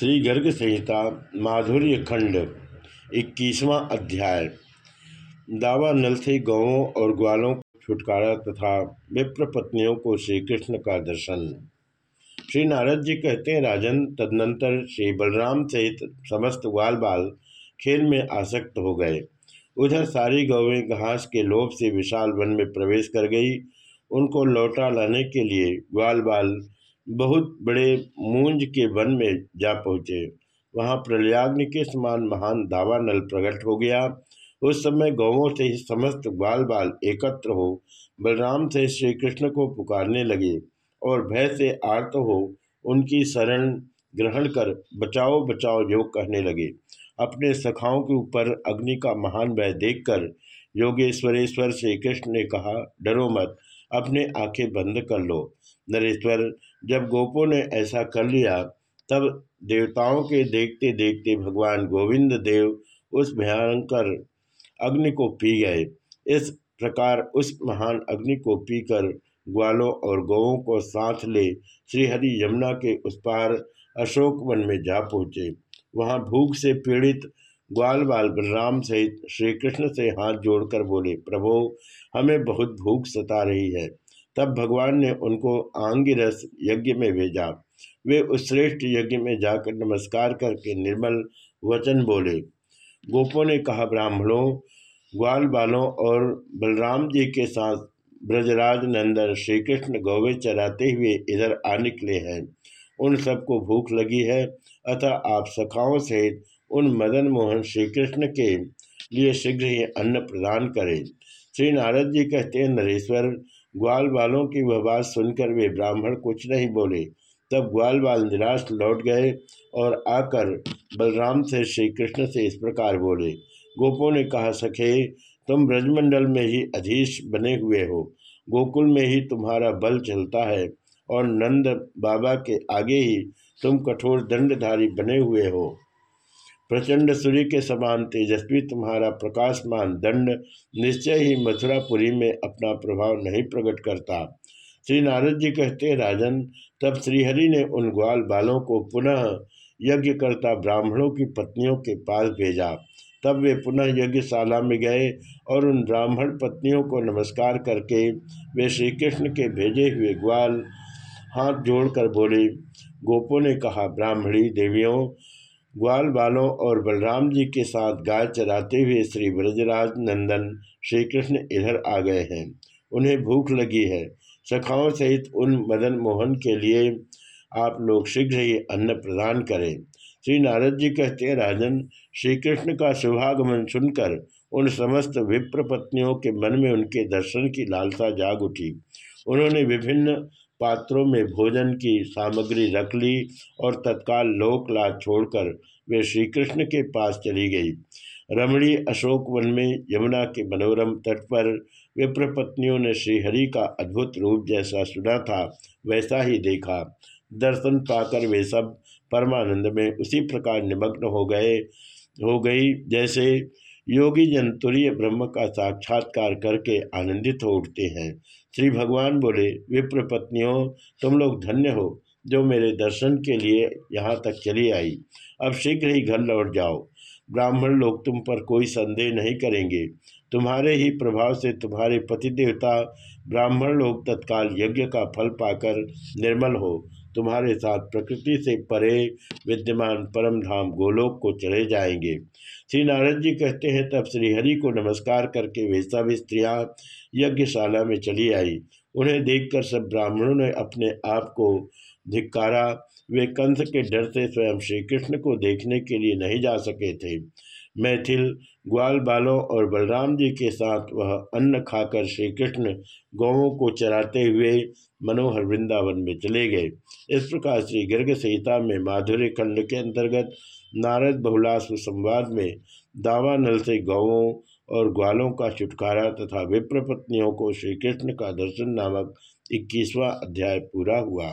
श्री गर्ग संहिता माधुर्य खंड इक्कीसवां अध्याय। दावा नल से गौों और ग्वालों को छुटकारा तथा विप्र पत्नियों को श्री कृष्ण का दर्शन। श्री नारद जी कहते हैं, राजन, तदनंतर श्री बलराम सहित समस्त ग्वाल बाल खेल में आसक्त हो गए। उधर सारी गौवें घास के लोभ से विशाल वन में प्रवेश कर गई। उनको लौटा लाने के लिए ग्वाल बाल बहुत बड़े मूंज के वन में जा पहुँचे। वहाँ प्रलयाग्नि के समान महान दावा नल प्रकट हो गया। उस समय गौवों से ही समस्त बाल बाल एकत्र हो, बलराम से श्री कृष्ण को पुकारने लगे और भय से आर्त हो उनकी शरण ग्रहण कर बचाओ बचाओ योग कहने लगे। अपने सखाओं के ऊपर अग्नि का महान भय देखकर योगेश्वरेश्वर श्री कृष्ण ने कहा, डरो मत, अपने आँखें बंद कर लो। नरेश्वर जब गोपों ने ऐसा कर लिया, तब देवताओं के देखते देखते भगवान गोविंद देव उस भयंकर अग्नि को पी गए। इस प्रकार उस महान अग्नि को पीकर ग्वालों और गौों को साथ ले श्रीहरि यमुना के उस पार अशोक वन में जा पहुँचे। वहाँ भूख से पीड़ित ग्वाल बाल बलराम सहित श्री कृष्ण से हाथ जोड़कर बोले, प्रभो, हमें बहुत भूख सता रही है। तब भगवान ने उनको आंगिरस यज्ञ में भेजा। वे उस श्रेष्ठ यज्ञ में जाकर नमस्कार करके निर्मल वचन बोले। गोपों ने कहा, ब्राह्मणों ग्वाल बालों और बलराम जी के साथ ब्रजराज नंदन श्री कृष्ण गौवे चराते हुए इधर आ निकले हैं। उन सबको भूख लगी है, अतः आप सखाओं से उन मदन मोहन श्री कृष्ण के लिए शीघ्र ही अन्न प्रदान करें। श्री नारद जी कहते हैं, नरेश्वर ग्वाल बालों की वह बात सुनकर वे ब्राह्मण कुछ नहीं बोले। तब ग्वाल बाल निराश लौट गए और आकर बलराम से श्री कृष्ण से इस प्रकार बोले, गोपों ने कहा, सखे, तुम ब्रजमंडल में ही अधीश बने हुए हो। गोकुल में ही तुम्हारा बल चलता है और नंद बाबा के आगे ही तुम कठोर दंडधारी बने हुए हो। प्रचंड सूर्य के समान तेजस्वी, तुम्हारा प्रकाशमान दंड निश्चय ही मथुरापुरी में अपना प्रभाव नहीं प्रकट करता। श्री नारद जी कहते, राजन, तब श्रीहरि ने उन ग्वाल बालों को पुनः यज्ञ करता ब्राह्मणों की पत्नियों के पास भेजा। तब वे पुनः यज्ञशाला में गए और उन ब्राह्मण पत्नियों को नमस्कार करके वे श्री कृष्ण के भेजे हुए ग्वाल हाथ जोड़कर बोले, गोपों ने कहा, ब्राह्मणी देवियों ग्वाल बालों और बलराम जी के साथ गाय चराते हुए श्री ब्रजराज नंदन श्री कृष्ण इधर आ गए हैं। उन्हें भूख लगी है। सखाओं सहित उन मदन मोहन के लिए आप लोग शीघ्र ही अन्न प्रदान करें। श्री नारद जी कहते हैं, राजन श्री कृष्ण का शुभागमन सुनकर उन समस्त विप्र पत्नियों के मन में उनके दर्शन की लालसा जाग उठी। उन्होंने विभिन्न पात्रों में भोजन की सामग्री रख ली और तत्काल लोकलाज छोड़कर वे श्री कृष्ण के पास चली गई। रमणी अशोक वन में यमुना के मनोरम तट पर विप्र पत्नियों ने श्रीहरि का अद्भुत रूप जैसा सुना था, वैसा ही देखा। दर्शन पाकर वे सब परमानंद में उसी प्रकार निमग्न हो गए, हो गई, जैसे योगी जन तुरीय ब्रह्म का साक्षात्कार करके आनंदित हो उठते हैं। श्री भगवान बोले, विप्र पत्नियों, तुम लोग धन्य हो जो मेरे दर्शन के लिए यहाँ तक चली आई। अब शीघ्र ही घर लौट जाओ। ब्राह्मण लोग तुम पर कोई संदेह नहीं करेंगे। तुम्हारे ही प्रभाव से तुम्हारे पति देवता ब्राह्मण लोग तत्काल यज्ञ का फल पाकर निर्मल हो। तुम्हारे साथ प्रकृति से परे विद्यमान परम धाम गोलोक को चले जाएँगे। श्री नारद जी कहते हैं, तब श्रीहरि को नमस्कार करके वे सब स्त्रियाँ यज्ञशाला में चली आई। उन्हें देखकर सब ब्राह्मणों ने अपने आप को धिक्कारा वे कंस के डर से स्वयं श्री कृष्ण को देखने के लिए नहीं जा सके थे। मैथिल, ग्वाल बालों और बलराम जी के साथ वह अन्न खाकर श्री कृष्ण गौों को चराते हुए मनोहर वृंदावन में चले गए। इस प्रकार श्री गर्ग संहिता में माधुर्य खंड के अंतर्गत नारद बहुलास संवाद में दावानल से गौों और ग्वालों का छुटकारा तथा विप्र पत्नियों को श्री कृष्ण का दर्शन नामक इक्कीसवां अध्याय पूरा हुआ।